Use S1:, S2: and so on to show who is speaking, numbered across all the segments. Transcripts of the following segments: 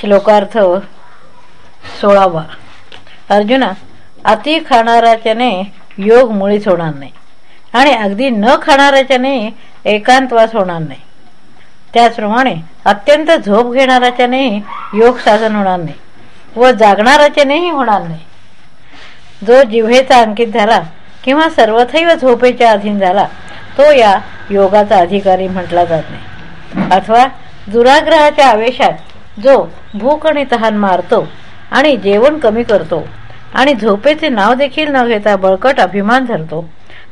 S1: श्लोकार्थ सोळावा. अर्जुना अति खाणाऱ्याच्याने योग मुळीच होणार नाही. आणि अगदी न खाणाऱ्याच्याने एकांतवास होणार नाही. त्याचप्रमाणे अत्यंत झोप घेणाऱ्याच्याने योग साधन होणार नाही. व जागणाऱ्याच्यानेही होणार नाही. जो जिव्हेचा अंकित झाला किंवा सर्वथैव झोपेच्या अधीन झाला तो या योगाचा अधिकारी म्हटला जात नाही. अथवा दुराग्रहाच्या आवेशात जो भूक आणि तहान मारतो आणि जेवण कमी करतो आणि झोपेचे नाव देखील न घेता बळकट अभिमान धरतो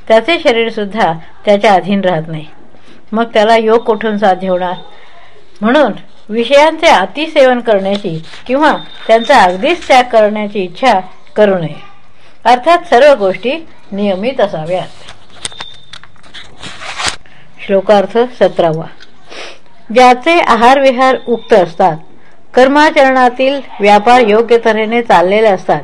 S1: त्याचे शरीरसुद्धा त्याच्या अधीन राहत नाही. मग त्याला योग कुठून साध्य होणार? म्हणून विषयांचे अतिसेवन करण्याची किंवा त्यांचा अगदीच त्याग करण्याची इच्छा करू नये. अर्थात सर्व गोष्टी नियमित असाव्यात. श्लोकार्थ सतरावा. ज्याचे आहार विहार उक्त असतात कर्माचरणातील व्यापार योग्य तऱ्हेने चाललेले असतात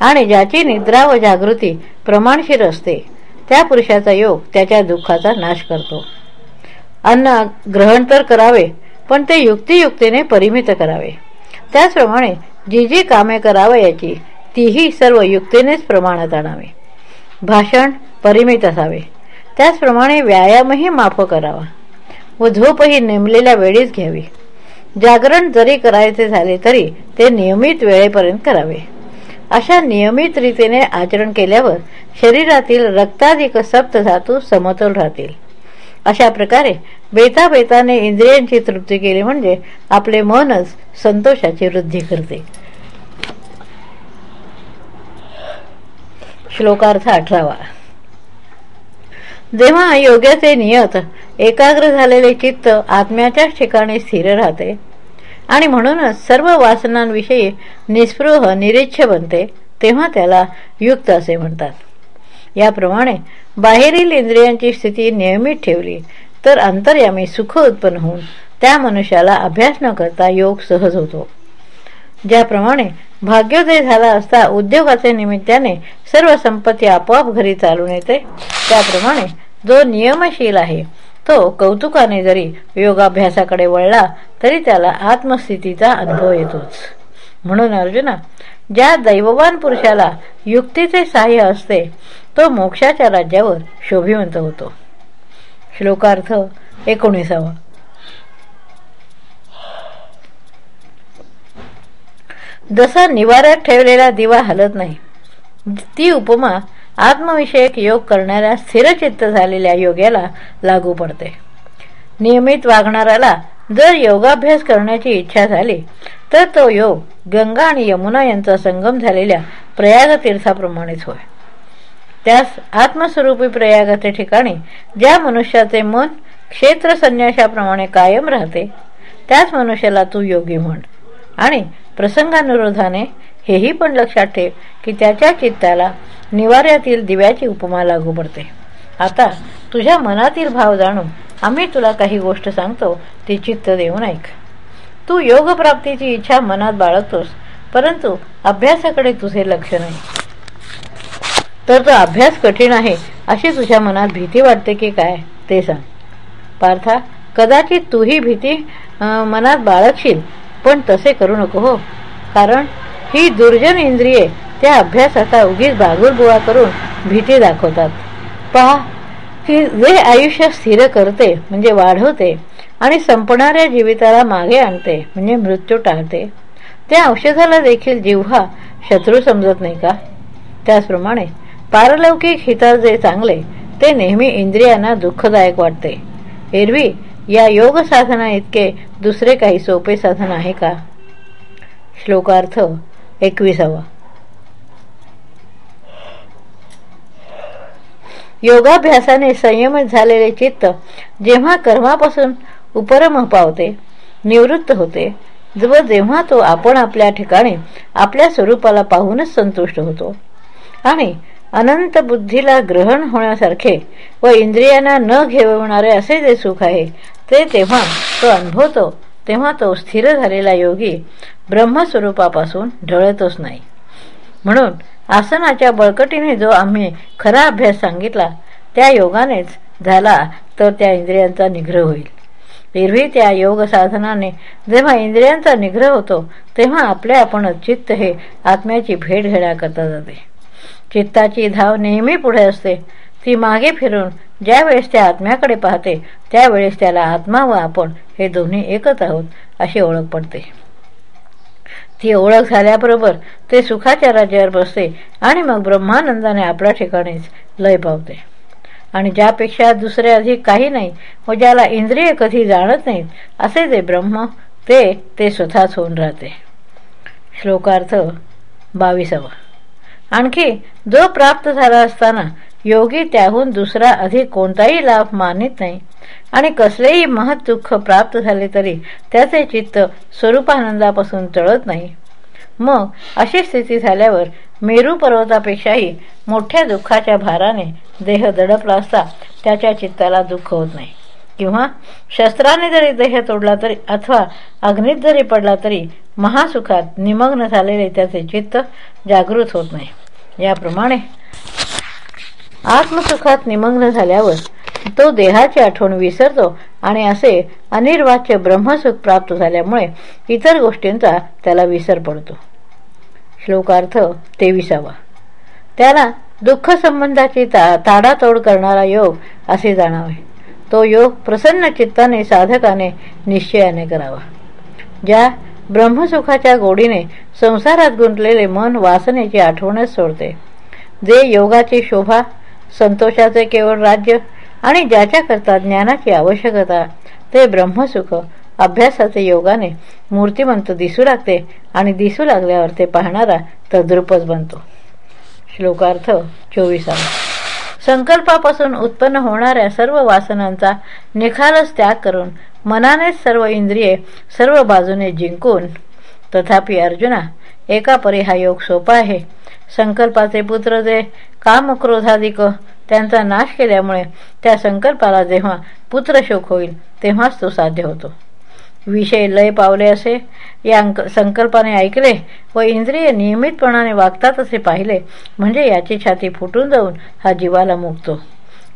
S1: आणि ज्याची निद्रा व जागृती प्रमाणशीर असते त्या पुरुषाचा योग त्याच्या दुःखाचा नाश करतो. अन्न ग्रहण तर करावे पण ते युक्तियुक्तीने परिमित करावे. त्याचप्रमाणे जी जी कामे याची तीही सर्व युक्तीनेच प्रमाणात आणावे. भाषण परिमित असावे. त्याचप्रमाणे व्यायामही माफ करावा व झोपही नेमलेल्या वेळीच घ्यावी. जागरण जरी करायचे झाले तरी ते नियमित वेळेपर्यंत करावे. अशा नियमित रीतीने आचरण केल्यावर शरीरातील रक्ताधिक सप्त धातू समतोल राहतील. अशा प्रकारे बेता बेताने इंद्रियांची तृप्ती केली म्हणजे आपले मनच संतोषाची वृद्धी करते. श्लोकार्थ अठरावा. जेव्हा योग्याचे नियत एकाग्र झालेले चित्त आत्म्याच्याच ठिकाणी स्थिर राहते. आणि म्हणूनच सर्व वासनांविषयी निस्पृह निरीच्छ बनते तेव्हा त्याला युक्त असे म्हणतात. याप्रमाणे बाहेरील इंद्रियांची स्थिती नियमित ठेवली तर अंतर्यामी सुख उत्पन्न होऊन त्या मनुष्याला अभ्यास न करता योग सहज होतो. ज्याप्रमाणे भाग्योदय झाला असता उद्योगाचे निमित्ताने सर्व संपत्ती आपोआप घरी चालून येते. त्याप्रमाणे जो नियमशील आहे तो कौतुकाने जरी योगाभ्यासाकडे वळला तरी त्याला आत्मस्थितीचा अनुभव येतोच. म्हणून अर्जुना ज्या दैववान पुरुषाला युक्तीचे सहाय्य असते तो मोक्षाच्या राज्यावर शोभिवंत होतो. श्लोकार्थ एकोणीसावा. जसा निवाऱ्यात ठेवलेला दिवा हलत नाही ती उपमा आत्मविषयक योग करणाऱ्या स्थिरचित्त झालेल्या योग्याला लागू पडते. नियमित वागणाऱ्याला जर योगाभ्यास करण्याची इच्छा झाली तर तो योग गंगा आणि यमुना यांचा संगम झालेल्या प्रयाग तीर्थाप्रमाणेच होय. त्यास आत्मस्वरूपी प्रयागाचे ठिकाणी ज्या मनुष्याचे मन क्षेत्र संन्यासाप्रमाणे कायम राहते त्याच मनुष्याला तू योगी म्हण आणि प्रसंगानुरोधाने हेही पण लक्षात ठेव की त्याच्या चित्ताला निवाऱ्यातील दिव्याची उपमा लागू पडते. आता तुझ्या मनातील भाव जाणून आम्ही तुला काही गोष्ट सांगतो ती चित्त देऊन ऐक. तू योग प्राप्तीची इच्छा मनात बाळगतोस परंतु अभ्यासाकडे तुझे लक्ष नाही. तर तो अभ्यास कठीण आहे अशी तुझ्या मनात भीती वाटते की काय ते सांग. पार्था कदाचित तूही भीती मनात बाळगशील पण तसे करू नको हो. कारण ही दुर्जन इंद्रिये त्या अभ्यासाचा उगीच बागुरबुळा करून भीती दाखवतात. पहा की जे आयुष्य स्थिर करते म्हणजे वाढवते आणि संपणाऱ्या जीविताला मागे आणते म्हणजे मृत्यू टाळते. त्या औषधाला देखील जिव्हा शत्रू समजत नाही का? त्याचप्रमाणे पारलौकिक हिता जे चांगले ते नेहमी इंद्रियांना दुःखदायक वाटते. एरवी या योग साधना इतके दुसरे काही सोपे साधन आहे का? श्लोकार्थ एकविसावा. योगाभ्यासाने संयमित झालेले चित्त जेव्हा कर्मापासून उपरम पावते निवृत्त होते व जेव्हा तो आपण आपल्या ठिकाणी आपल्या स्वरूपाला पाहूनच संतुष्ट होतो. आणि अनंत बुद्धीला ग्रहण होण्यासारखे व इंद्रियांना न घेवणारे असे जे सुख आहे ते तेव्हा तो अनुभवतो तेव्हा तो स्थिर झालेला योगी ब्रह्मस्वरूपापासून ढळतच नाही. म्हणून आसनाच्या बळकटीने जो आम्ही खरा अभ्यास सांगितला त्या योगानेच झाला तर त्या इंद्रियांचा निग्रह होईल. एरवी त्या योग साधनाने जेव्हा इंद्रियांचा निग्रह होतो तेव्हा आपले आपण चित्त हे आत्म्याची भेट घेण्याकरता जाते. चित्ताची धाव नेहमी पुढे असते. ती मागे फिरून ज्यावेळेस त्या आत्म्याकडे पाहते त्यावेळेस त्याला आत्मा व आपण हे दोन्ही एकच आहोत अशी ओळख पडते. ती ओळख झाल्याबरोबर ते सुखाच्या राज्यावर बसते आणि मग ब्रह्मानंदाने आपल्या ठिकाणीच लय पावते. आणि ज्यापेक्षा दुसरे अधिक काही नाही व ज्याला इंद्रिय कधी जाणत नाहीत असे जे ब्रह्म ते ते स्वतःच होऊन राहते. श्लोकार्थ बावीसावा. आणखी जो प्राप्त झाला असताना योगी त्याहून दुसरा अधिक कोणताही लाभ मानित नाही. आणि कसलेही महत दुःख प्राप्त झाले तरी त्याचे चित्त स्वरूपानंदापासून टळत नाही. मग अशी स्थिती झाल्यावर मेरू पर्वतापेक्षाही मोठ्या दुःखाच्या भाराने देह दडपला असता त्याच्या चित्ताला दुःख होत नाही. किंवा शस्त्राने जरी देह तोडला तरी अथवा अग्नीत जरी पडला तरी महासुखात निमग्न झालेले त्याचे चित्त जागृत होत नाही. याप्रमाणे आत्मसुखात निमग्न झाल्यावर तो देहाची आठवण विसरतो आणि असे अनिर्वाच्य ब्रह्मसुख प्राप्त झाल्यामुळे इतर गोष्टींचा त्याला विसर पडतो. श्लोकार्थ तेविसावा. त्याला दुःख संबंधाची ता ताडातोड करणारा योग असे जाणावे. तो योग प्रसन्न चित्ताने साधकाने निश्चयाने करावा. ज्या ब्रह्मसुखाच्या गोडीने संसारात गुंतलेले मन वासनेची आठवणच सोडते. जे योगाची शोभा संतोषाचे केवळ राज्य आणि ज्याच्याकरता ज्ञानाची आवश्यकता ते ब्रह्मसुख. अभ्यासाचे योगाने मूर्तिमंत दिसू लागते आणि दिसू लागल्यावर ते पाहणारा तद्रुपच बनतो. श्लोकार्थ चोवीसावा. संकल्पापासून उत्पन्न होणाऱ्या सर्व वासनांचा निखालच त्याग करून मनानेच सर्व इंद्रिये सर्व बाजूने जिंकून तथापि अर्जुना एका परी हा योग सोपा आहे. संकल्पाचे पुत्र जे कामक्रोधाधिक त्यांचा नाश केल्यामुळे त्या संकल्पाला जेव्हा पुत्रशोक होईल तेव्हाच तो साध्य होतो. विषय लय पावले असे या संकल्पाने ऐकले व इंद्रिय नियमितपणाने वागतात असे पाहिले म्हणजे याची छाती फुटून जाऊन हा जीवाला मुकतो.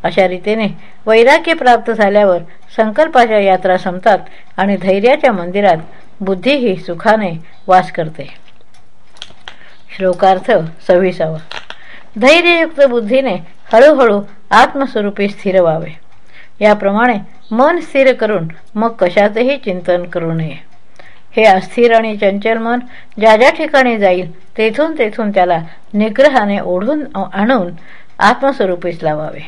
S1: अशा रीतीने वैराग्य प्राप्त झाल्यावर संकल्पाच्या यात्रा संपतात आणि धैर्याच्या मंदिरात बुद्धी ही सुखाने वास करते. श्लोकार्थ सव्वीसावा. धैर्ययुक्त बुद्धीने हळूहळू आत्मस्वरूपी स्थिर व्हावे. याप्रमाणे मन स्थिर करून मग कशातही चिंतन करू नये. हे अस्थिर आणि चंचल मन ज्या ज्या ठिकाणी जाईल तेथून तेथून त्याला निग्रहाने ओढून आणून आत्मस्वरूपीच लावावे.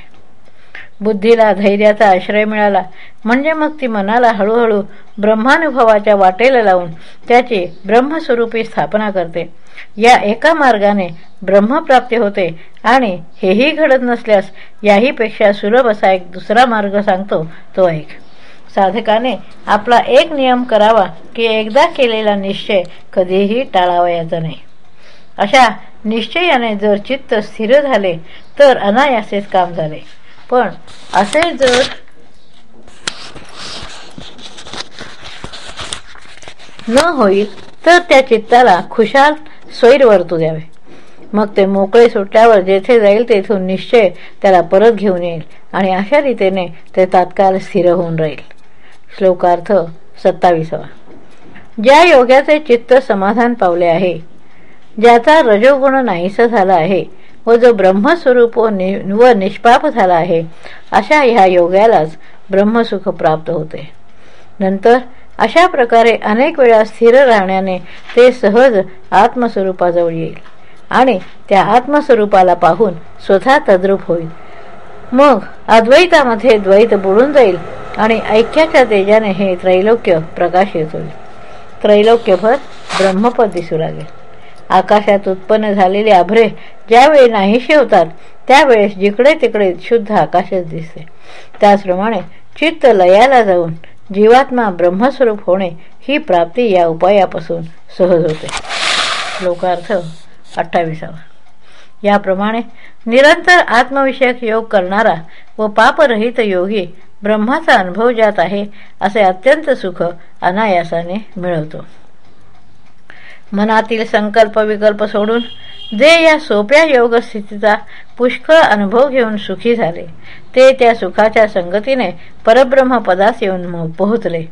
S1: बुद्धीला धैर्याचा आश्रय मिळाला म्हणजे मग ती मनाला हळूहळू ब्रह्मानुभवाच्या वाटेला लावून त्याची ब्रह्मस्वरूपी स्थापना करते. या एका मार्गाने ब्रह्मप्राप्ती होते आणि हेही घडत नसल्यास याहीपेक्षा सुलभ असा एक दुसरा मार्ग सांगतो तो ऐक साधकाने आपला एक नियम करावा की एकदा केलेला निश्चय कधीही टाळावयाचा नाही. अशा निश्चयाने जर चित्त स्थिर झाले तर अनायासेच काम झाले. पण असे जर न होईल तर त्या चित्ताला खुशाल स्वैर वर्तू द्यावे. मग ते मोकळे सुटल्यावर जेथे जाईल तेथून निश्चय त्याला परत घेऊन येईल आणि अशा रीतीने ते तात्काळ स्थिर होऊन राहील. श्लोकार्थ सत्तावीसावा. ज्या योग्याचे चित्त समाधान पावले आहे ज्याचा रजोगुण नाहीसा झाला आहे व जो ब्रह्मस्वरूप व निष्पाप झाला आहे अशा ह्या योग्यालाच ब्रह्मसुख प्राप्त होते. नंतर अशा प्रकारे अनेक वेळा स्थिर राहण्याने ते सहज आत्मस्वरूपाजवळ येईल आणि त्या आत्मस्वरूपाला पाहून स्वतः तद्रूप होईल. मग अद्वैतामध्ये द्वैत बुडून जाईल आणि ऐक्याच्या तेजाने हे त्रैलोक्य प्रकाशित होईल. त्रैलोक्यभर ब्रह्मपद दिसू लागेल. आकाशात उत्पन्न झालेले आभरे ज्यावेळी नाहीसे होतात त्यावेळेस जिकडे तिकडे शुद्ध आकाशच दिसते. त्याचप्रमाणे चित्त लयाला जाऊन जीवात्मा ब्रह्मस्वरूप होणे ही प्राप्ती या उपायापासून सहज होते. श्लोकार्थ अठ्ठावीसावा. याप्रमाणे निरंतर आत्मविषयक योग करणारा व पापरहित योगी ब्रह्माचा अनुभव जात आहे असे अत्यंत सुख अनायासाने मिळवतो. मनातील संकल्प विकल्प सोडून जे या सोप्या योग स्थितीचा पुष्कळ अनुभव घेऊन सुखी झाले ते त्या सुखाच्या संगतीने परब्रह्म पदास येऊन पोहोचले.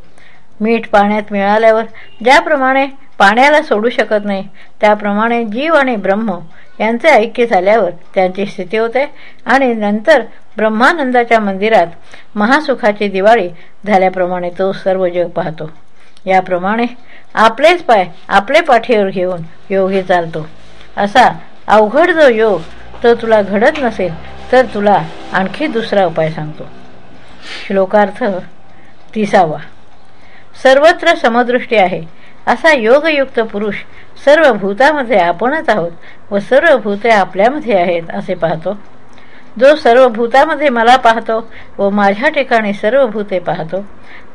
S1: मीठ पाण्यात मिळाल्यावर ज्याप्रमाणे पाण्याला सोडू शकत नाही त्याप्रमाणे जीव आणि ब्रह्म यांचे ऐक्य झाल्यावर त्यांची स्थिती होते आणि नंतर ब्रह्मानंदाच्या मंदिरात महासुखाची दिवाळी झाल्याप्रमाणे तो सर्व जग पाहतो. याप्रमाणे आपलेच पाय आपले पाठीवर घेऊन योगी चालतो. असा अवघड जो योग तो तुला घडत नसेल तर तुला आणखी दुसरा उपाय सांगतो. श्लोकार्थ तिसावा. सर्वत्र समदृष्टी आहे. असा योगयुक्त पुरुष सर्व भूतामध्ये आपणच आहोत व सर्व भूते आपल्यामध्ये आहेत असे पाहतो. जो सर्व भूतामध्ये मला पाहतो व माझ्या ठिकाणी सर्व भूते पाहतो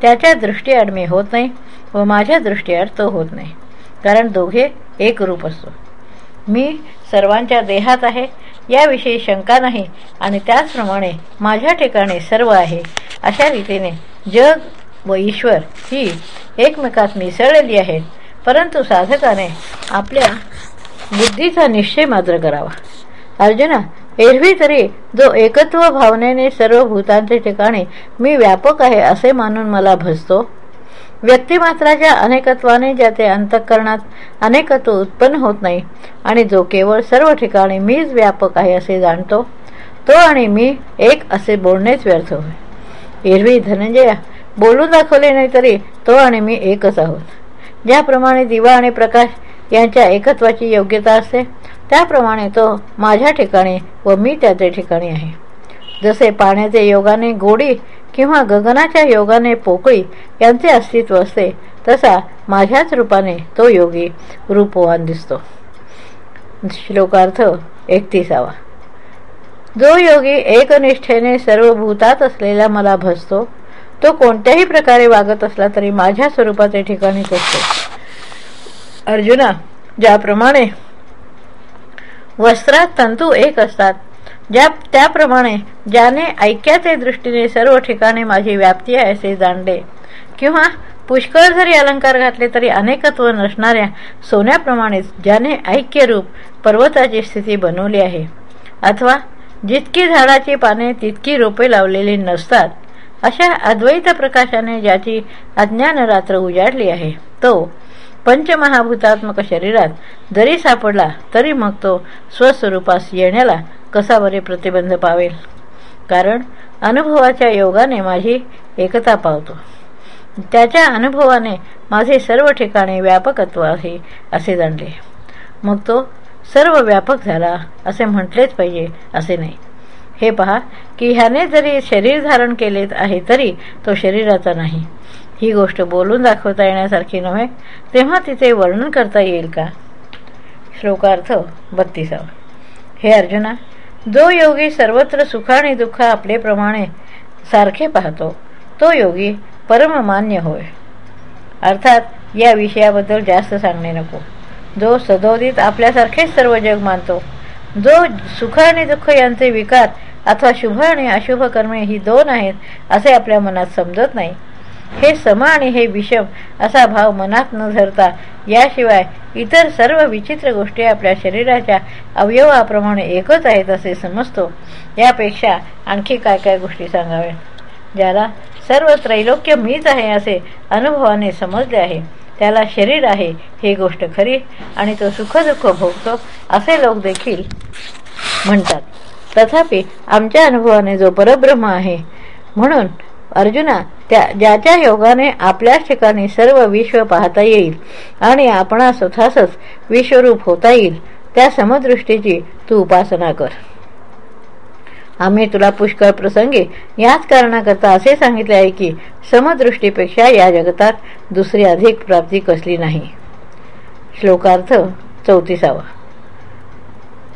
S1: त्याच्या दृष्टीआड मी होत नाही व माझ्या दृष्टीआड तो होत नाही. कारण दोघे एक रूप असतो मी सर्वांच्या देहात आहे याविषयी शंका नाही आणि त्याचप्रमाणे माझ्या ठिकाणी सर्व आहे अशा रीतीने जग व ईश्वर ही एकमेकात मिसळलेली आहेत परंतु साधकाने आपल्या बुद्धीचा निश्चय मात्र करावा. अर्जुना एरवी तरी जो एकत्व भावनेने सर्व भूतांचे ठिकाणी मी व्यापक आहे असे मानून मला भजतो. व्यक्तिमात्राच्या अनेकत्वाने ज्याचे अंतःकरणात अनेकत्व उत्पन्न होत नाही आणि जो केवळ सर्व ठिकाणी मीच व्यापक आहे असे जाणतो तो आणि मी एक असे बोलणेच व्यर्थ होय. एरवी धनंजया बोलून दाखवले नाही तरी तो आणि मी एकच आहोत. ज्याप्रमाणे दिवा आणि प्रकाश यांच्या एकत्वाची योग्यता असते. त्याप्रमाणे तो माझ्या ठिकाणी व मी त्याच्या ठिकाणी आहे. जसे पाण्याचे योगाने गोडी किंवा गगनाच्या योगाने पोकळी यांचे अस्तित्व असते तसा माझ्याच रूपाने तो योगी रूपवान दिसतो. श्लोकार्थ एकतीसावा. जो योगी एकनिष्ठेने सर्व भूतात असलेला मला भसतो तो कोणत्याही प्रकारे वागत असला तरी माझ्या स्वरूपाचे ठिकाणीच असतो अर्जुना ज्याप्रमाणे वस्त्रात तंतू एक असतात ज्या त्याप्रमाणे ज्याने ऐक्याचे दृष्टीने सर्व ठिकाणी माझी व्याप्ती आहे असे जाणले. किंवा पुष्कळ जरी अलंकार घातले तरी अनेकत्व नसणाऱ्या सोन्याप्रमाणेच ज्याने ऐक्यरूप पर्वताची स्थिती बनवली आहे. अथवा जितकी झाडाची पाने तितकी रोपे लावलेली नसतात अशा अद्वैत प्रकाशाने ज्याची अज्ञान रात्र उजाडली आहे तो पंचमहाभूतात्मक शरीरात जरी सापडला तरी मग तो स्वस्वरूपास येण्याला कसा बरे प्रतिबंध पावेल? कारण अनुभवाच्या योगाने माझी एकता पावतो. त्याच्या अनुभवाने माझे सर्व ठिकाणी व्यापकत्व आहे असे जाणले. मग तो सर्व व्यापक झाला असे म्हटलेच पाहिजे असे नाही. हे पहा की ह्याने जरी शरीर धारण केले आहे तरी तो शरीराचा नाही. ही गोष्ट बोलून दाखवता येण्यासारखी नव्हे. तेव्हा तिचे वर्णन करता येईल का? श्लोकार्थ बत्तीसावा. हे अर्जुना जो योगी सर्वत्र सुख आणि दुःख आपलेप्रमाणे सारखे पाहतो तो योगी परममान्य होय. अर्थात या विषयाबद्दल जास्त सांगणे नको. जो सदोदित आपल्यासारखेच सर्व जग मानतो जो सुख आणि दुःख यांचे विकार अथवा शुभ आणि अशुभ कर्मे ही दोन आहेत असे आपल्या मनात समजत नाही हे सम आणि हे विषम असा भाव मनात न धरता. याशिवाय इतर सर्व विचित्र गोष्टी आपल्या शरीराच्या अवयवाप्रमाणे एकच आहेत असे समजतो. यापेक्षा आणखी काय काय गोष्टी सांगाव्यात ज्याला सर्व त्रैलोक्य मीच आहे असे अनुभवाने समजले आहे. त्याला शरीर आहे ही गोष्ट खरी आणि तो सुखदुःख भोगतो असे लोक देखील म्हणतात. तथापि आमच्या अनुभवाने जो परब्रह्म आहे म्हणून अर्जुना त्या ज्याच्या योगाने आपल्याच ठिकाणी सर्व विश्व पाहता येईल आणि आपणा स्वतःच विश्वरूप होता येईल त्या समदृष्टीची तू उपासना कर. आम्ही तुला पुष्कळ प्रसंगी याच कारणाकरता असे सांगितले आहे की समदृष्टीपेक्षा या जगतात दुसरी अधिक प्राप्ती कसली नाही. श्लोकार्थ चौतीसावा.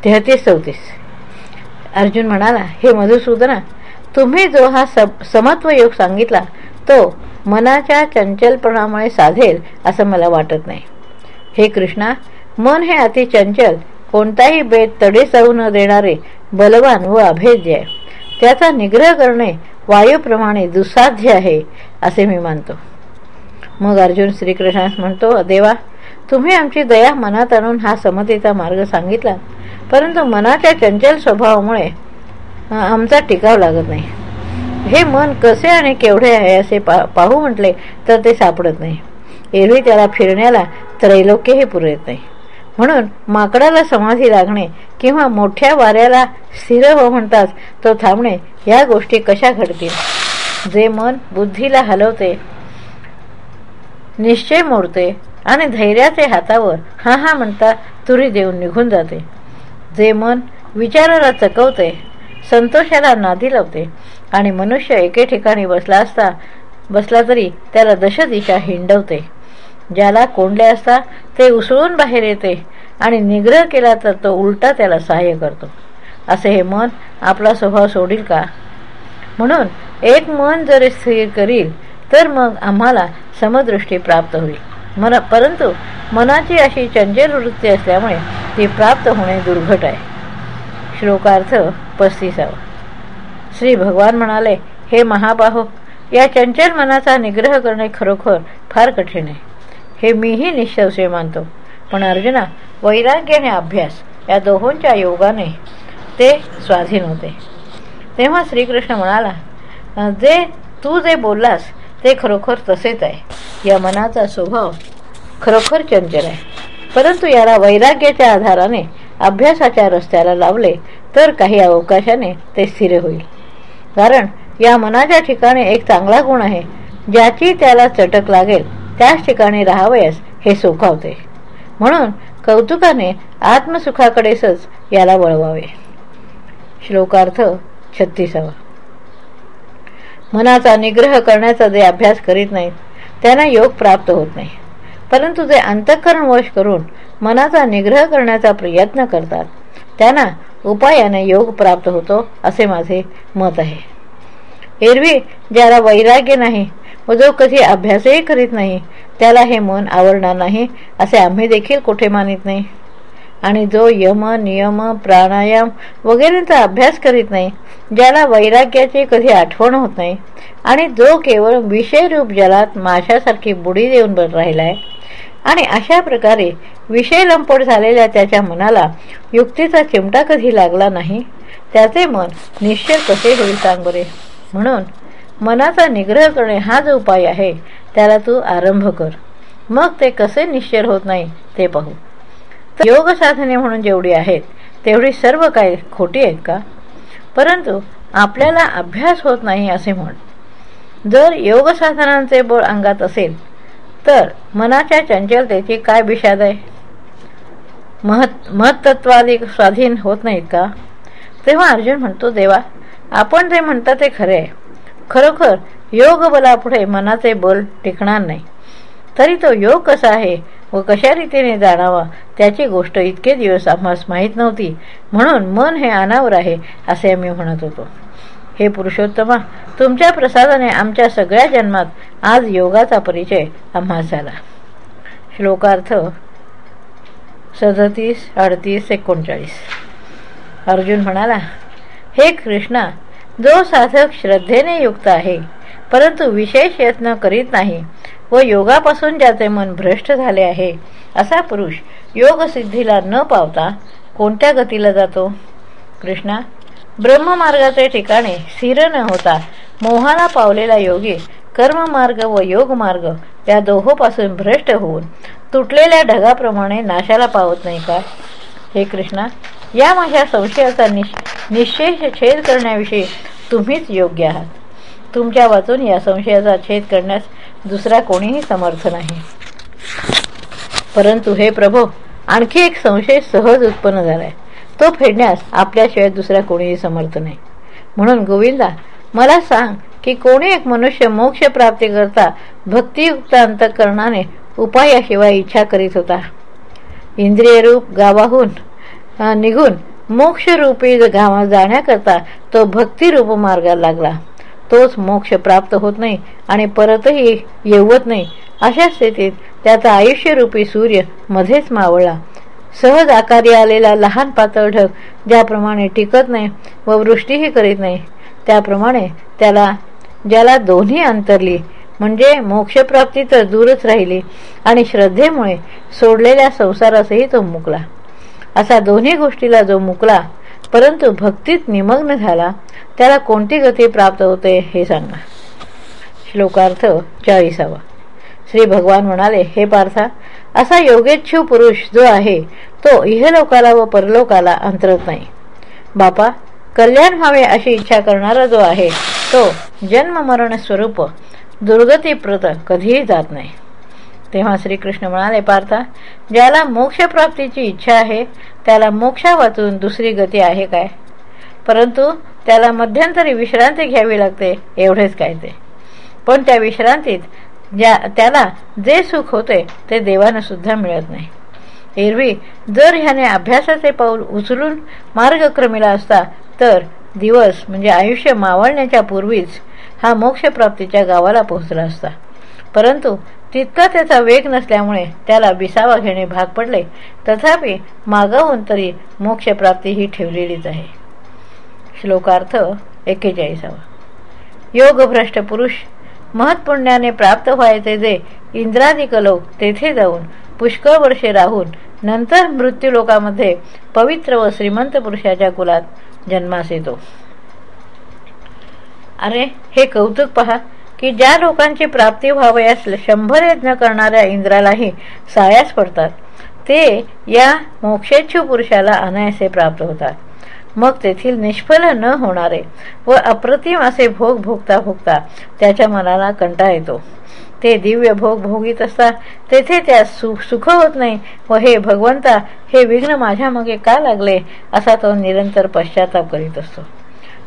S1: तेहतीस चौतीस. अर्जुन म्हणाला हे मधुसूदना तुम्ही जो हा समत्व योग सांगितला तो मनाच्या चंचलपणामुळे साधेल असं मला वाटत नाही. हे कृष्णा मन हे अति चंचल कोणताही बेद तडे जाऊ न देणारे बलवान व अभेद्य आहे. त्याचा निग्रह करणे वायूप्रमाणे दुसाध्य आहे असे मी मानतो. मग अर्जुन श्रीकृष्णास म्हणतो देवा तुम्ही आमची दया मनात आणून हा समतेचा मार्ग सांगितला परंतु मनाच्या चंचल स्वभावामुळे आमचा टिकाव लागत नाही. हे मन कसे आणि केवढे आहे असे पा पाहू म्हटले तर ते सापडत नाही. एरवी त्याला फिरण्याला त्रैलोक्यही पुरत नाही. म्हणून माकडाला समाधी लागणे किंवा मोठ्या वाऱ्याला स्थिर हो म्हणतात तो थांबणे या गोष्टी कशा घडतील? जे मन बुद्धीला हलवते निश्चय मोडते आणि धैर्याचे हातावर हा हा म्हणता तुरी देऊन निघून जाते. जे मन विचाराला चकवते संतोषाला नादी लावते. आणि मनुष्य एके ठिकाणी बसला असता बसला तरी त्याला दशदिशा हिंडवते. ज्याला कोंडले असता ते उसळून बाहेर येते. आणि निग्रह केला तर तो उलटा त्याला सहाय्य करतो. असे हे मन आपला स्वभाव सोडील का? म्हणून एक मन जर स्थिर करील तर मग आम्हाला समदृष्टी प्राप्त होईल. मन परंतु मनाची अशी चंचल वृत्ती असल्यामुळे ती प्राप्त होणे दुर्घट आहे. श्लोकार्थ पस्तीसावा. श्री भगवान म्हणाले हे महाबाहो या चंचल मनाचा निग्रह करणे खरोखर फार कठीण आहे. हे मीही निश्चय मानतो. पण अर्जुना वैराग्य आणि अभ्यास या दोहोंच्या योगाने ते स्वाधीन होते. तेव्हा श्रीकृष्ण म्हणाला जे तू जे बोललास ते खरोखर तसेच आहे. या मनाचा स्वभाव खरोखर चंचल आहे. परंतु याला वैराग्याच्या आधाराने अभ्यासाच्या रस्त्याला लावले तर काही अवकाशाने ते स्थिर होईल. कारण या मनाच्या ठिकाणी एक चांगला गुण आहे. ज्याची त्याला चटक लागेल त्याच ठिकाणी राहावयास हे सुखावते. म्हणून कौतुकाने आत्मसुखाकडेच याला वळवावे. श्लोकार्थ छत्तीसावा. मनाचा निग्रह करण्याचा जे अभ्यास करीत नाहीत त्यांना योग प्राप्त होत नाही. परंतु जे अंतःकरण वश करून मनाचा निग्रह करण्याचा प्रयत्न करतात. त्यांना उपायाने योग प्राप्त होतो असे माझे मत आहे. एरवी ज्याला वैराग्य नाही व जो कधी अभ्यासही करीत नाही त्याला हे मन आवडणार नाही असे आम्ही देखील कुठे मानित नाही. आणि जो यम नियम प्राणायाम वगैरेचा अभ्यास करीत नाही ज्याला वैराग्याची कधी आठवण होत नाही आणि जो केवळ विषयरूप जलात माशासारखी बुडी देऊन राहिला आहे आणि अशा प्रकारे विषय लंपट झालेल्या त्याच्या मनाला युक्तीचा चिमटा कधी लागला नाही त्याचे मन निश्चय कसे होईल सांग बरे म्हणून मनाचा निग्रह करणे हा जो उपाय आहे त्याला तू आरंभ कर. मग ते कसे निश्चय होत नाही ते पाहू. योग साधने म्हणून जेवढी आहेत तेवढी सर्व काही खोटी आहेत का? परंतु आपल्याला अभ्यास होत नाही असे म्हण. जर योग साधनांचे बळ अंगात असेल तर मनाच्या चंचलतेची काय विषाद आहे? महत् महत्त्वादी स्वाधीन होत नाहीत का? तेव्हा अर्जुन म्हणतो देवा आपण जे म्हणता ते खरे आहे. खरोखर योग बलापुढे मनाचे बल टिकणार नाही. तरी तो योग कसा आहे व कशा रीतीने जाणावा त्याची गोष्ट इतके दिवस आम्हास माहीत नव्हती. म्हणून मन हे अनावर आहे असे आम्ही म्हणत होतो. हे पुरुषोत्तमा तुमच्या प्रसादाने आमच्या सगळ्या जन्मात आज योगाचा परिचय आम्हा झाला. श्लोकार्थ सदतीस अडतीस एकोणचाळीस. अर्जुन म्हणाला हे कृष्णा जो साधक श्रद्धेने युक्त आहे परंतु विशेष यत्न करीत नाही व योगापासून ज्याचे मन भ्रष्ट झाले आहे असा पुरुष योगसिद्धीला न पावता कोणत्या गतीला जातो? कृष्णा ब्रह्ममार्गाचे ठिकाणे स्थिर न होता मोहाला पावलेला योगी कर्ममार्ग व योगमार्ग या दोहोपासून भ्रष्ट होऊन तुटलेल्या ढगाप्रमाणे नाशाला पावत नाही का? हे कृष्णा या माझ्या संशयाचा निश निश्चय छेद करण्याविषयी तुम्हीच योग्य आहात. तुमच्या वाचून या संशयाचा छेद करण्यास दुसरा कोणीही समर्थ नाही. परंतु हे प्रभो आणखी एक संशय सहज उत्पन्न झाला आहे तो फेडण्यास आपल्याशिवाय दुसरा कोणीही समर्थ नाही. म्हणून गोविंदा मला सांग की कोणी एक मनुष्य मोक्ष प्राप्ती करता भक्तियुक्त अंतकरणाने उपायाशिवाय इच्छा करीत होता? इंद्रियरूप गावाहून निघून मोक्षरूपी गावा जाण्याकरता तो भक्तिरूप मार्गाला लागला. तोच मोक्ष प्राप्त होत नाही आणि परतही येवत नाही. अशा स्थितीत त्याचा आयुष्यरूपी सूर्य मध्येच मावळला. सहज आकारी आलेला लहान पातळ ढग ज्याप्रमाणे टिकत नाही व वृष्टीही करीत नाही त्याप्रमाणे त्याला ज्याला दोन्ही अंतरली म्हणजे मोक्षप्राप्ती तर दूरच राहिली आणि श्रद्धेमुळे सोडलेल्या संसारासही तो मुकला. असा दोन्ही गोष्टीला जो मुकला परंतु भक्तीत निमग्न झाला त्याला कोणती गती प्राप्त होते हे सांगा. श्लोकार्थ चाळीसावा. श्री भगवान म्हणाले हे पार्था असा योगेच्छू पुरुष जो आहे तो इहलोकाला व परलोकाला अंतरत नाही. बापा कल्याण व्हावे अशी इच्छा करणारा जो आहे तो जन्ममरण स्वरूप दुर्गतीप्रत कधीही जात नाही. तेव्हा श्रीकृष्ण म्हणाले पार्था ज्याला मोक्षप्राप्तीची इच्छा आहे त्याला मोक्षा वाचून दुसरी गती आहे काय? परंतु त्याला मध्यंतरी विश्रांती घ्यावी लागते एवढेच काय ते. पण त्या विश्रांतीत ज्या त्याला जे सुख होते ते देवानं सुद्धा मिळत नाही. एरवी जर ह्याने अभ्यासाचे पाऊल उचलून मार्गक्रमीला असता तर दिवस म्हणजे आयुष्य मावळण्याच्या पूर्वीच हा मोक्षप्राप्तीच्या गावाला पोहोचला असता. परंतु तितका त्याचा वेग नसल्यामुळे त्याला बिसावा घेणे भाग पडले तथापि मागाहून तरी मोक्षप्राप्ती ही ठेवलेलीच आहे. श्लोकार्थ एक्केचाळीसावा योगभ्रष्ट पुरुष महत्पुण्याने प्राप्त व्हायचे जे इंद्रादिकलोक तेथे जाऊन पुष्कळ वर्षे राहून नंतर मृत्यूलोकामध्ये पवित्र व श्रीमंत पुरुषाच्या कुलात जन्मास येतो. अरे हे कौतुक पहा की ज्या लोकांची प्राप्ती व्हावयास शंभर यज्ञ करणाऱ्या इंद्रालाही सायास पडतात. ते या मोक्षेच्छू पुरुषाला अनायसे प्राप्त होतात. मग तेथील निष्फल न होणारे व अप्रतिम असे भोग भोगता भोगता त्याच्या मनाला कंटा येतो. ते दिव्य भोग भोगीत असता तेथे त्या सुख होत नाही. व हे भगवंता हे विघ्न माझ्या मागे का लागले? असा तो निरंतर पश्चाताप करीत असतो.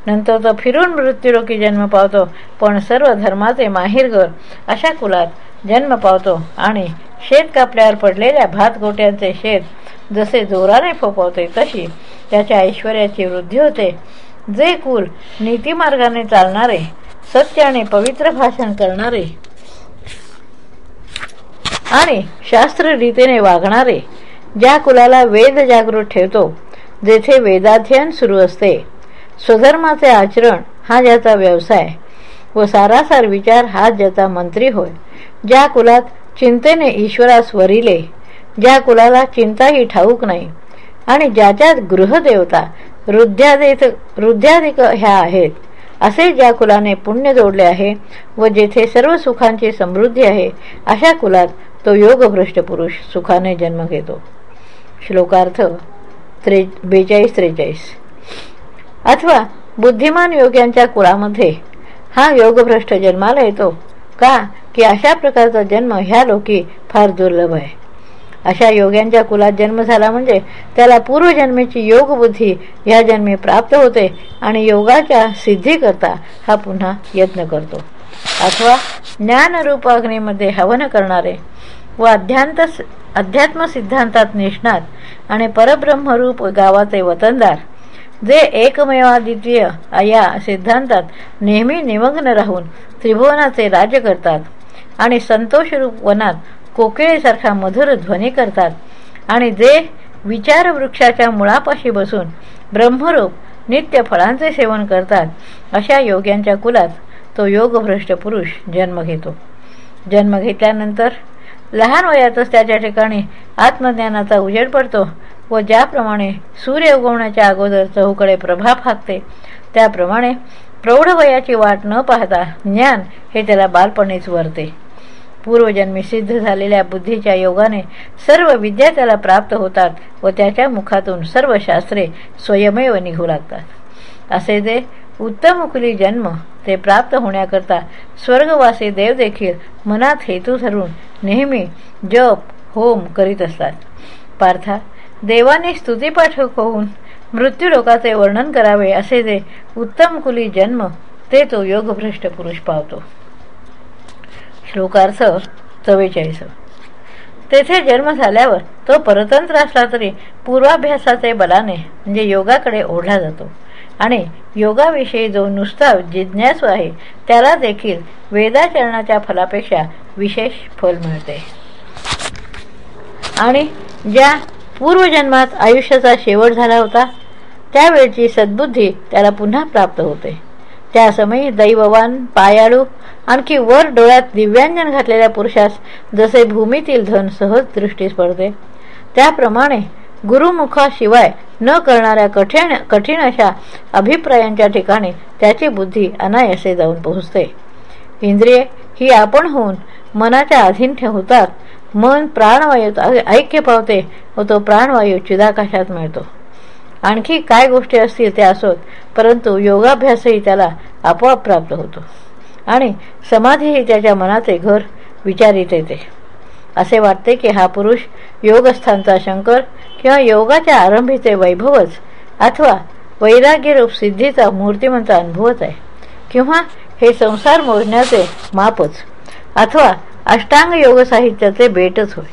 S1: नंतर तो फिरून मृत्यूरोखी जन्म पावतो. पण सर्व धर्माचे माहीरगर अशा कुलात जन्म पावतो. आणि शेत कापल्यावर पडलेल्या भात गोट्यांचे शेत जसे जोराने फोपवते तशी त्याच्या ऐश्वर्याची वृद्धी होते. जे कुल नीतिमार्गाने चालणारे सत्य आणि पवित्र भाषण करणारे आणि शास्त्र रीतीने वागणारे ज्या कुलाला वेद जागृत ठेवतो जेथे वेदाध्ययन सुरू असते. स्वधर्माचे आचरण हा ज्याचा व्यवसाय व सारासार विचार हा ज्याचा मंत्री होय. ज्या कुलात चिंतेने ईश्वरास वरिले ज्या कुलाला चिंताही ठाऊक नाही आणि ज्याच्यात गृहदेवता वृद्ध्यादिक रुद्ध्यादिक ह्या आहेत असे ज्या कुलाने पुण्य जोडले आहे व जेथे सर्व सुखांची समृद्धी आहे अशा कुलात तो योगभ्रष्ट पुरुष सुखाने जन्म घेतो. श्लोकार्थ त्रे बेचाळीस त्रेचाळीस. अथवा बुद्धिमान योग्यांच्या कुळामध्ये हा योगभ्रष्ट जन्माला येतो का? की अशा प्रकारचा जन्म ह्या लोकी फार दुर्लभ आहे. अशा योग्यांच्या कुलात जन्म झाला म्हणजे त्याला पूर्वजन्मेची योगबुद्धी ह्या जन्मी प्राप्त होते आणि योगाच्या सिद्धीकरता हा पुन्हा यत्न करतो. अथवा ज्ञानरूप अग्नीमध्ये हवन करणारे व अध्यांत अध्यात्म सिद्धांतात निष्णात आणि परब्रह्मरूप गावाचे वतनदार जे एकमेवाद्वितीय या सिद्धांतात नेहमी निमग्न राहून त्रिभुवनाचे राज्य करतात आणि संतोषरूप वनात कोकिळेसारखा मधुर ध्वनी करतात. आणि जे विचार वृक्षाच्या मुळापाशी बसून ब्रह्मरूप नित्य फळांचे सेवन करतात अशा योग्यांच्या कुलात तो योगभ्रष्ट पुरुष जन्म घेतो. जन्म घेतल्यानंतर लहान वयातच त्याच्या ठिकाणी आत्मज्ञानाचा उजेड पडतो व ज्याप्रमाणे सूर्य उगवण्याच्या अगोदर चहूकडे प्रभाव हाकते त्याप्रमाणे प्रौढ वयाची वाट न पाहता ज्ञान हे त्याला बालपणीच वरते. पूर्वजन्मी सिद्ध झालेल्या बुद्धीच्या योगाने सर्व विद्या त्याला प्राप्त होतात व त्याच्या मुखातून सर्व शास्त्रे स्वयमेव निघू लागतात. असे जे उत्तमकुली जन्म ते प्राप्त होण्याकरता स्वर्गवासी देव देखील मनात हेतू धरून नेहमी जप होम करीत असतात. पार्था देवाने स्तुतीपाठक होऊन मृत्यूलोकाचे वर्णन करावे असे जे उत्तमकुली जन्म ते तो योगभ्रष्ट पुरुष पावतो. श्लोकार्थ चव्वेचाळीस. तेथे जन्म झाल्यावर तो परतंत्र असला तरी पूर्वाभ्यासाचे बलाने म्हणजे योगाकडे ओढला जातो. आणि योगाविषयी जो नुसता जिज्ञासू आहे त्याला देखील वेदाचरणाच्या फलापेक्षा विशेष फल मिळते. आणि ज्या पूर्वजन्मात आयुष्याचा शेवट झाला होता त्यावेळची सद्बुद्धी त्याला पुन्हा प्राप्त होते. त्या समयी दैववान पायाळू आणखी वर डोळ्यात दिव्यांजन घातलेल्या पुरुषास जसे भूमीतील धन सहज दृष्टीस पडते. त्याप्रमाणे गुरुमुखाशिवाय न करणाऱ्या कठीण कठीण अशा अभिप्रायांच्या ठिकाणी त्याची बुद्धी अनायसे जाऊन पोहोचते. इंद्रिये ही आपण होऊन मनाच्या अधीन होतात. मन प्राणवायूत ऐक्य पावते व तो प्राणवायू चिदाकाशात मिळतो. आणखी काय गोष्टी असतील त्या असोत परंतु योगाभ्यासही त्याला आपोआप प्राप्त होतो. आणि समाधीही त्याच्या मनाचे घर विचारित येते. असे वाटते की हा पुरुष योगस्थानचा शंकर किंवा योगाच्या आरंभीचे वैभवच अथवा वैराग्यरूप सिद्धीचा मूर्तिमंत अनुभवच आहे किंवा हे संसार मोजण्याचे मापच अथवा अष्टांग योग साहित्याचे बेटच होय.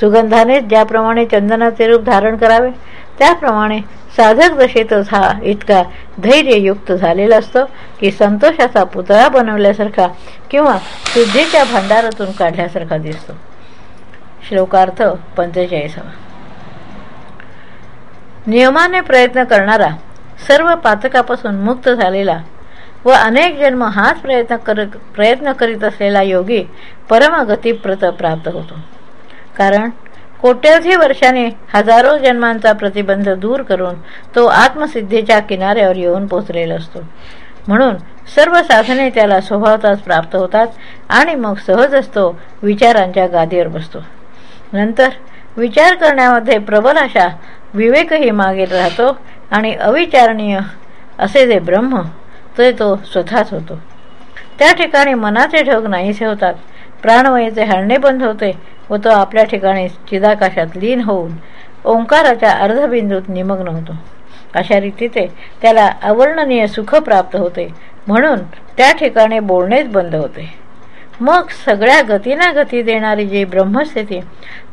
S1: सुगंधाने ज्याप्रमाणे चंदनाचे रूप धारण करावे त्याप्रमाणे साधक दशेतच हा इतका धैर्ययुक्त झालेला असतो की संतोषाचा पुतळा बनवल्यासारखा किंवा शुद्धीच्या भांडारातून काढल्यासारखा दिसतो. श्लोकार्थ पंचेचाळीसावा. नियमाने प्रयत्न करणारा सर्व पातकापासून मुक्त झालेला व अनेक जन्म हाच प्रयत्न कर प्रयत्न करीत असलेला योगी परमगतीप्रत प्राप्त होतो. कारण कोट्यावधी वर्षाने हजारो जन्मांचा प्रतिबंध दूर करून तो आत्मसिद्धीच्या किनाऱ्यावर येऊन पोचलेला असतो. म्हणून सर्व साधने त्याला स्वभावताच प्राप्त होतात आणि मग सहज असतो विचारांच्या गादीवर बसतो. नंतर विचार करण्यामध्ये प्रबल अशा विवेकही मागे राहतो आणि अविचारणीय असे जे ब्रह्म ते तो स्वतःच होतो. त्या ठिकाणी मनाचे ढग नाहीसे होतात प्राणवायूचे हरणे बंद होते व तो आपल्या ठिकाणी चिदाकाशात लीन होऊन ओंकाराच्या अर्धबिंदूत निमग्न होतो. अशा रीतीचे त्याला अवर्णनीय सुख प्राप्त होते म्हणून त्या ठिकाणी बोलणेच बंद होते. मग सगळ्या गतीना गती देणारी जी ब्रह्मस्थिती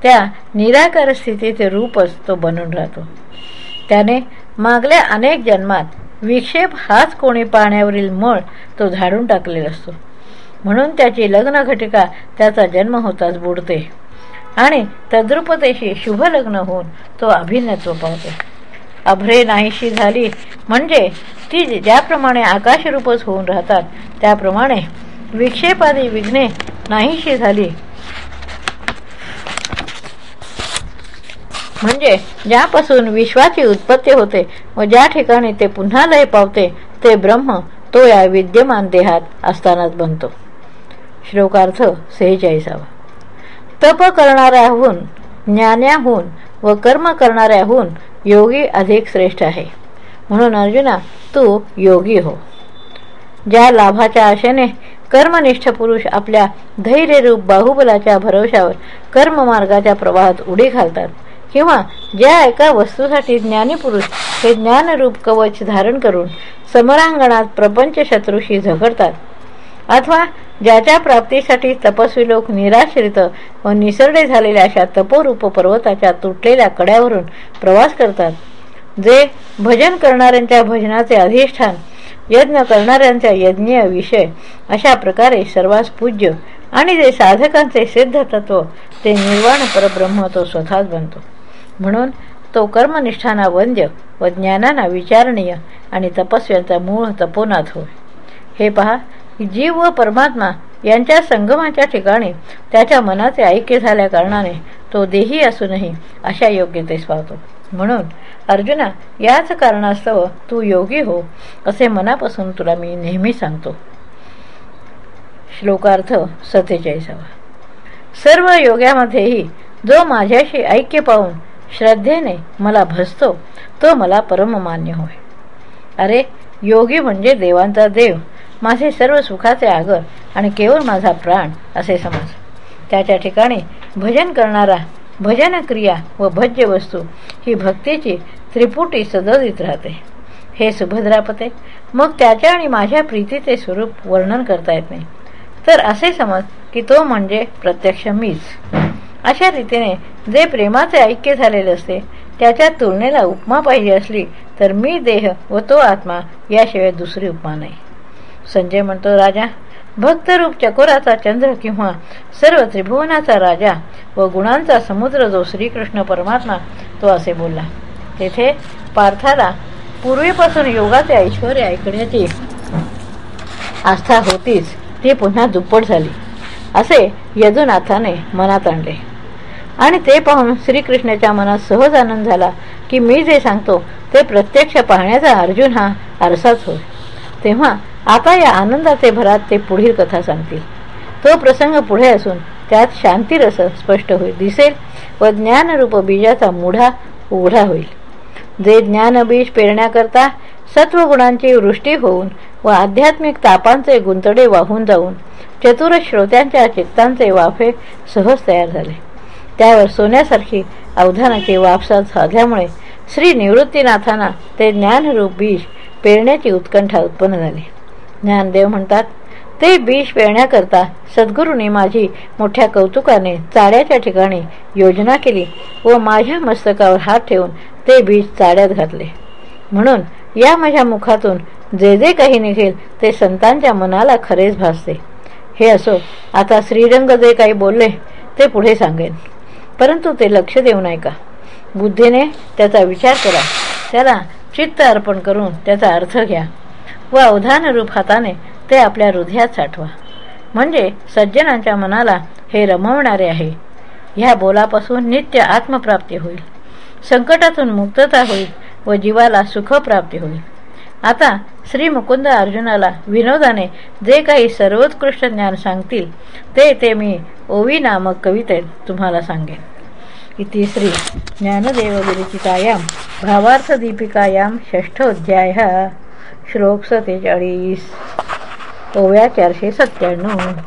S1: त्या निराकार स्थितीचे रूपच तो बनून राहतो. त्याने मागल्या अनेक जन्मात विक्षेप हाच कोणी पाण्यावरील मळ तो झाडून टाकलेला असतो. म्हणून त्याची लग्न घटिका त्याचा जन्म होताच बुडते. आणि तद्रुपतेशी शुभ लग्न होऊन तो अभिन्नत्व पावते अभ्रे नाहीशी झाली म्हणजे ती ज्याप्रमाणे आकाशरूपच होऊन राहतात त्याप्रमाणे विक्षेपादी विघ्ने नाहीशी झाली. म्हणजे ज्यापासून विश्वाची उत्पत्ती होते व ज्या ठिकाणी ते पुन्हा लय पावते ते ब्रह्म तो या विद्यमान देहात असतानाच बनतो. श्लोकार्थ सेहेचाळीसावा. तप करणाऱ्याहून ज्ञान्याहून व कर्म करणाऱ्याहून योगी अधिक श्रेष्ठ आहे. म्हणून अर्जुना तू योगी हो. ज्या लाभाच्या आशेने कर्मनिष्ठ पुरुष आपल्या धैर्यरूप बाहुबलाच्या भरोशावर कर्ममार्गाच्या प्रवाहात उडी घालतात किंवा ज्या एका वस्तूसाठी ज्ञानीपुरुष हे ज्ञानरूप कवच धारण करून समरांगणात प्रपंच शत्रूशी झगडतात अथवा ज्याच्या प्राप्तीसाठी तपस्वी लोक निराश्रित व निसरडे झालेल्या अशा तपोरूप पर्वताच्या तुटलेल्या कड्यावरून प्रवास करतात. जे भजन करणाऱ्यांच्या भजनाचे अधिष्ठान यज्ञ करणाऱ्यांचा यज्ञीय विषय अशा प्रकारे सर्वांस पूज्य आणि जे साधकांचे सिद्ध तत्व ते निर्वाण परब्रह्म तो स्वतःच बनतो. म्हणून तो कर्मनिष्ठाना वंद्य व ज्ञानाना विचारणीय आणि तपस्व्यांचा मूळ तपोनाथ होय. हे पहा जीव व परमात्मा यांच्या संगमाच्या ठिकाणी त्याच्या मनाचे ऐक्य झाल्या कारणाने तो देही असूनही अशा योग्यतेस पावतो म्हणून अर्जुना याच कारणास्तव तू योगी हो असे मनापासून तुला मी नेहमी सांगतो. श्लोकार्थ सत्तेचाळीसावा. सर्व योग्यामध्येही जो माझ्याशी ऐक्य पाहून श्रद्धेने मला भसतो तो मला परममान्य होय. अरे योगी म्हणजे देवांचा देव. माझे सर्व सुखाचे आगर आणि केवळ माझा प्राण असे समज. त्याच्या ठिकाणी भजन करणारा भजन क्रिया व भज्य वस्तू ही भक्तीची त्रिपुटी सदोदित राहते. हे सुभद्रापते मग त्याच्या आणि माझ्या प्रीतीचे स्वरूप वर्णन करता येत नाही. तर असे समज की तो म्हणजे प्रत्यक्ष मीच. अशा रीतीने जे प्रेमाचे ऐक्य झालेले असते त्याच्या तुलनेला उपमा पाहिजे असली तर मी देह व तो आत्मा याशिवाय दुसरी उपमा नाही. संजय म्हणतो राजा भक्तरूप चकोराचा चंद्र किंवा सर्व त्रिभुवनाचा राजा व गुणांचा समुद्र जो श्रीकृष्ण परमात्मा तो असे बोलला. तेथे पार्थाला पूर्वीपासून योगाचे ऐश्वर ऐकण्याची आस्था होतीच ती पुन्हा दुप्पट झाली. असे यदुनाथाने मनात आणले. आणि ते पाहून श्रीकृष्णाच्या मनात सहज आनंद झाला की मी जे सांगतो ते प्रत्यक्ष पाहण्याचा अर्जुन हा आरसाच होय. तेव्हा आता या आनंदाचे भरात ते पुढील कथा सांगतील तो प्रसंग पुढे असून त्यात शांतीरस स्पष्ट होईल दिसेल व ज्ञानरूप बीजाचा मुढा उघडा होईल. जे ज्ञानबीज पेरण्याकरता सत्वगुणांची वृष्टी होऊन व आध्यात्मिक तापांचे गुंतडे वाहून जाऊन चतुर श्रोत्यांच्या चित्तांचे वाफे सहज तयार झाले. त्यावर सोन्यासारखी अवधानाची वापसा साधल्यामुळे श्री निवृत्तीनाथांना ते ज्ञानरूप बीज पेरण्याची उत्कंठा उत्पन्न झाली. ज्ञानदेव म्हणतात ते बीज पेरण्याकरता सद्गुरूंनी माझी मोठ्या कौतुकाने चाड्याच्या ठिकाणी योजना केली व माझ्या मस्तकावर हात ठेवून ते बीज चाड्यात घातले. म्हणून या माझ्या मुखातून जे जे काही निघेल ते संतांच्या मनाला खरेच भासते. हे असो आता श्रीरंग जे काही बोलले ते पुढे सांगेन. परंतु ते लक्ष देऊ नये का? बुद्धीने त्याचा विचार करा. त्याला चित्त अर्पण करून त्याचा अर्थ घ्या. व अवधानरूप हाताने ते आपल्या हृदयात साठवा. म्हणजे सज्जनांच्या मनाला हे रमवणारे आहे. ह्या बोलापासून नित्य आत्मप्राप्ती होईल. संकटातून मुक्तता होईल व जीवाला सुखप्राप्ती होईल. आता श्री मुकुंद अर्जुनाला विनोदाने जे काही सर्वोत्कृष्ट ज्ञान सांगतील ते ते मी ओवी नामक कवितेत तुम्हाला सांगेन. इति श्री ज्ञानदेवविरचितायां भावार्थदीपिकायां षष्ठोऽध्यायः. श्लोक सत्तेचाळीस. ओव्या चारशे सत्त्याण्णव.